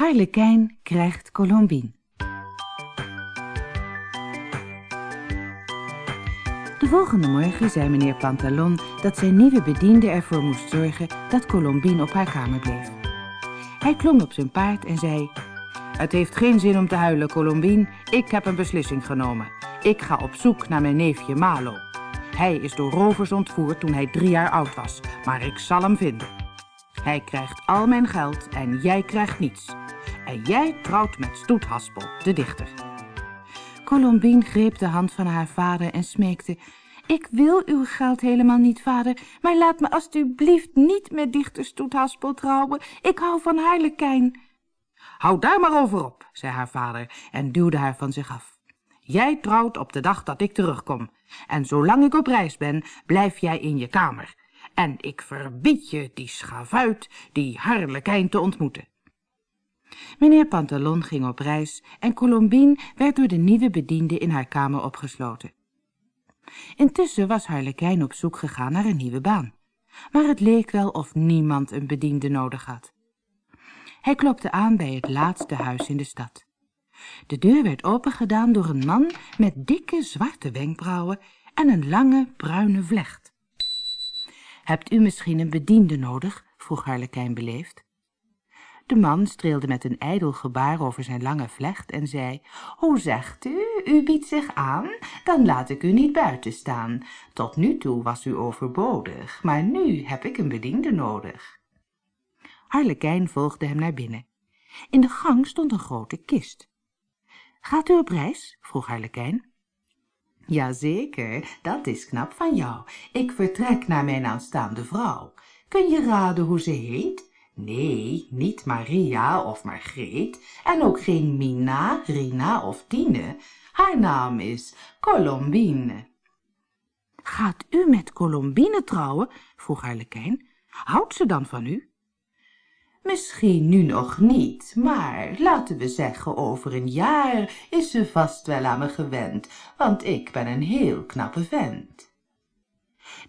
Harlekijn krijgt Colombine. De volgende morgen zei meneer Pantalon dat zijn nieuwe bediende ervoor moest zorgen dat Colombine op haar kamer bleef. Hij klom op zijn paard en zei... Het heeft geen zin om te huilen, Colombine. Ik heb een beslissing genomen. Ik ga op zoek naar mijn neefje Malo. Hij is door rovers ontvoerd toen hij drie jaar oud was, maar ik zal hem vinden. Hij krijgt al mijn geld en jij krijgt niets. En jij trouwt met Stoethaspel, de dichter. Colombine greep de hand van haar vader en smeekte... Ik wil uw geld helemaal niet, vader, maar laat me alstublieft niet met dichter Stoethaspel trouwen. Ik hou van Harlekijn. Hou daar maar over op, zei haar vader en duwde haar van zich af. Jij trouwt op de dag dat ik terugkom. En zolang ik op reis ben, blijf jij in je kamer. En ik verbied je die schavuit, die harlekijn te ontmoeten. Meneer Pantalon ging op reis en Colombine werd door de nieuwe bediende in haar kamer opgesloten. Intussen was Harlekijn op zoek gegaan naar een nieuwe baan. Maar het leek wel of niemand een bediende nodig had. Hij klopte aan bij het laatste huis in de stad. De deur werd opengedaan door een man met dikke zwarte wenkbrauwen en een lange bruine vlecht. Hebt u misschien een bediende nodig? vroeg Harlekijn beleefd. De man streelde met een ijdel gebaar over zijn lange vlecht en zei, Hoe zegt u, u biedt zich aan? Dan laat ik u niet buiten staan. Tot nu toe was u overbodig, maar nu heb ik een bediende nodig. Harlekijn volgde hem naar binnen. In de gang stond een grote kist. Gaat u op reis? vroeg Harlekijn. Jazeker, dat is knap van jou. Ik vertrek naar mijn aanstaande vrouw. Kun je raden hoe ze heet? Nee, niet Maria of Margreet en ook geen Mina, Rina of Tine. Haar naam is Colombine. Gaat u met Colombine trouwen? vroeg Harlekijn. Houdt ze dan van u? Misschien nu nog niet, maar laten we zeggen over een jaar is ze vast wel aan me gewend, want ik ben een heel knappe vent.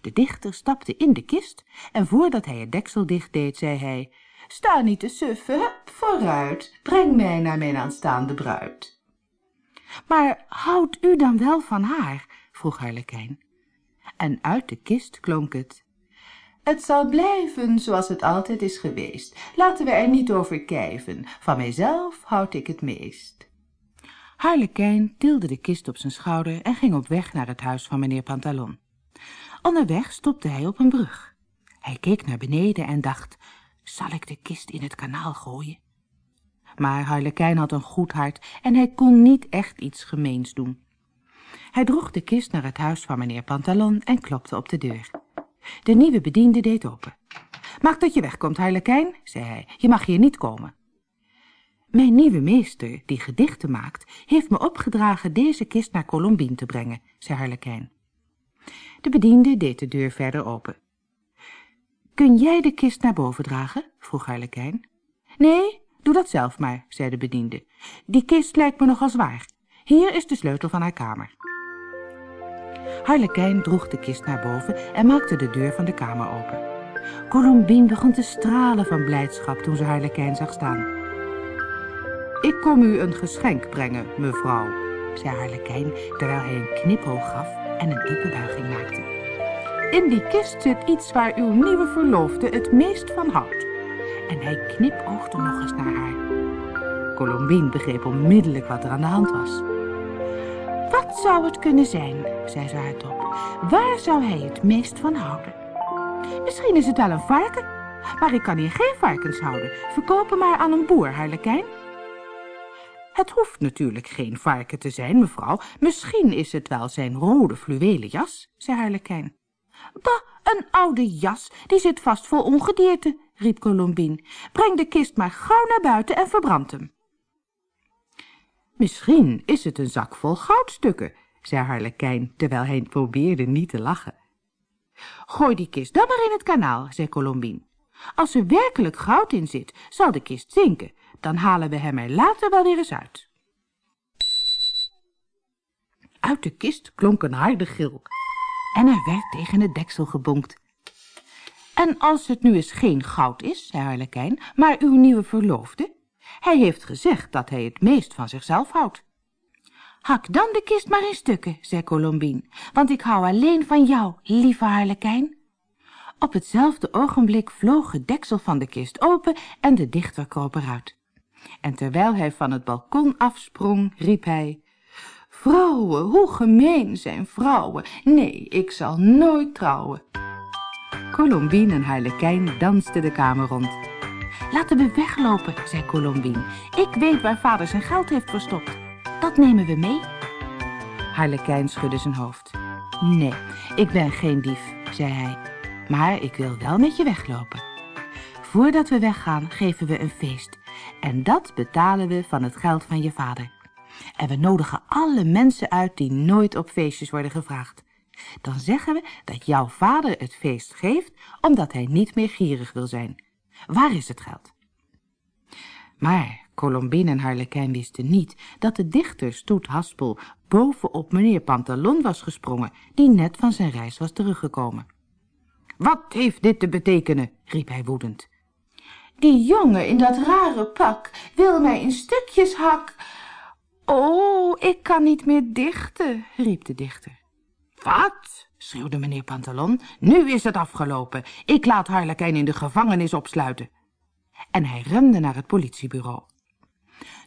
De dichter stapte in de kist en voordat hij het deksel dicht deed, zei hij, sta niet te suffen, hup, vooruit, breng mij naar mijn aanstaande bruid. Maar houdt u dan wel van haar? vroeg Harlekijn. En uit de kist klonk het, het zal blijven zoals het altijd is geweest. Laten we er niet over kijven. Van mijzelf houd ik het meest. Harlekijn tilde de kist op zijn schouder en ging op weg naar het huis van meneer Pantalon. Onderweg stopte hij op een brug. Hij keek naar beneden en dacht, zal ik de kist in het kanaal gooien? Maar Harlekijn had een goed hart en hij kon niet echt iets gemeens doen. Hij droeg de kist naar het huis van meneer Pantalon en klopte op de deur. De nieuwe bediende deed open. Maak dat je wegkomt, Harlekijn, zei hij. Je mag hier niet komen. Mijn nieuwe meester, die gedichten maakt, heeft me opgedragen deze kist naar Colombine te brengen, zei Harlekijn. De bediende deed de deur verder open. Kun jij de kist naar boven dragen? vroeg Harlekijn. Nee, doe dat zelf maar, zei de bediende. Die kist lijkt me nogal zwaar. Hier is de sleutel van haar kamer. Harlekijn droeg de kist naar boven en maakte de deur van de kamer open. Colombine begon te stralen van blijdschap toen ze Harlekijn zag staan. Ik kom u een geschenk brengen, mevrouw, zei Harlekijn, terwijl hij een knipoog gaf en een diepe buiging maakte. In die kist zit iets waar uw nieuwe verloofde het meest van houdt. En hij knipoogde nog eens naar haar. Colombine begreep onmiddellijk wat er aan de hand was. Wat zou het kunnen zijn, zei ze hardop. Waar zou hij het meest van houden? Misschien is het wel een varken, maar ik kan hier geen varkens houden. Verkoop hem maar aan een boer, Harlekijn. Het hoeft natuurlijk geen varken te zijn, mevrouw. Misschien is het wel zijn rode fluwelen jas, zei Harlekijn. Bah, een oude jas, die zit vast vol ongedierte, riep Colombine. Breng de kist maar gauw naar buiten en verbrand hem. Misschien is het een zak vol goudstukken, zei Harlekijn, terwijl hij probeerde niet te lachen. Gooi die kist dan maar in het kanaal, zei Colombine. Als er werkelijk goud in zit, zal de kist zinken. Dan halen we hem er later wel weer eens uit. Uit de kist klonk een harde gil en er werd tegen het deksel gebonkt. En als het nu eens geen goud is, zei Harlekijn, maar uw nieuwe verloofde, Hij heeft gezegd dat hij het meest van zichzelf houdt. Hak dan de kist maar in stukken, zei Colombine, want ik hou alleen van jou, lieve harlekijn. Op hetzelfde ogenblik vloog het deksel van de kist open en de dichter kroop eruit. En terwijl hij van het balkon afsprong, riep hij, Vrouwen, hoe gemeen zijn vrouwen. Nee, ik zal nooit trouwen. Colombine en Harlekijn dansten de kamer rond. Laten we weglopen, zei Colombine. Ik weet waar vader zijn geld heeft verstopt. Dat nemen we mee. Harlekijn schudde zijn hoofd. Nee, ik ben geen dief, zei hij. Maar ik wil wel met je weglopen. Voordat we weggaan, geven we een feest. En dat betalen we van het geld van je vader. En we nodigen alle mensen uit die nooit op feestjes worden gevraagd. Dan zeggen we dat jouw vader het feest geeft, omdat hij niet meer gierig wil zijn. Waar is het geld? Maar Colombine en Harlekijn wisten niet dat de dichter Stoet Haspel bovenop meneer Pantalon was gesprongen, die net van zijn reis was teruggekomen. Wat heeft dit te betekenen? riep hij woedend. Die jongen in dat rare pak wil mij in stukjes hak. Oh, ik kan niet meer dichten, riep de dichter. Wat? schreeuwde meneer Pantalon. Nu is het afgelopen. Ik laat Harlekijn in de gevangenis opsluiten. En hij rende naar het politiebureau.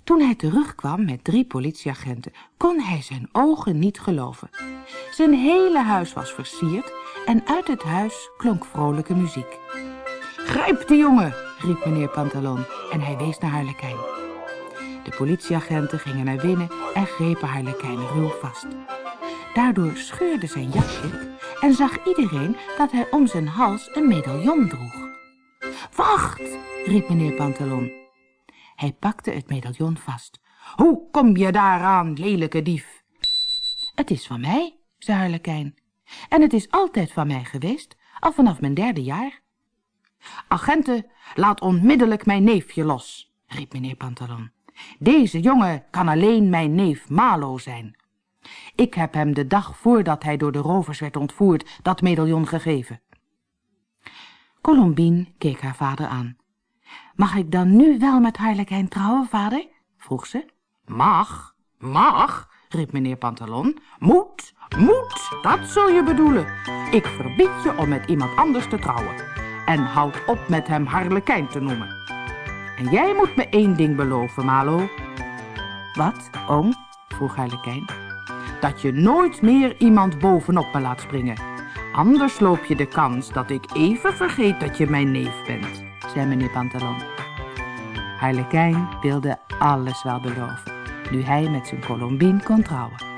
Toen hij terugkwam met drie politieagenten, kon hij zijn ogen niet geloven. Zijn hele huis was versierd en uit het huis klonk vrolijke muziek. Grijp die jongen, riep meneer Pantalon en hij wees naar Harlekijn. De politieagenten gingen naar binnen en grepen Harlekijn ruw vast. Daardoor scheurde zijn jasje en zag iedereen dat hij om zijn hals een medaillon droeg. Wacht, riep meneer Pantalon. Hij pakte het medaillon vast. Hoe kom je daaraan, lelijke dief? Het is van mij, zei Harlekijn. En het is altijd van mij geweest, al vanaf mijn derde jaar. Agenten, laat onmiddellijk mijn neefje los, riep meneer Pantalon. Deze jongen kan alleen mijn neef Malo zijn. Ik heb hem de dag voordat hij door de rovers werd ontvoerd dat medaillon gegeven. Colombine keek haar vader aan. Mag ik dan nu wel met Harlekijn trouwen, vader? vroeg ze. Mag, mag, riep meneer Pantalon. Moet, moet, dat zul je bedoelen. Ik verbied je om met iemand anders te trouwen. En houd op met hem Harlekijn te noemen. En jij moet me één ding beloven, Malo. Wat, oom? vroeg Harlekijn. Dat je nooit meer iemand bovenop me laat springen. Anders loop je de kans dat ik even vergeet dat je mijn neef bent, zei meneer Pantalon. Harlekijn wilde alles wel beloven, nu hij met zijn Colombine kon trouwen.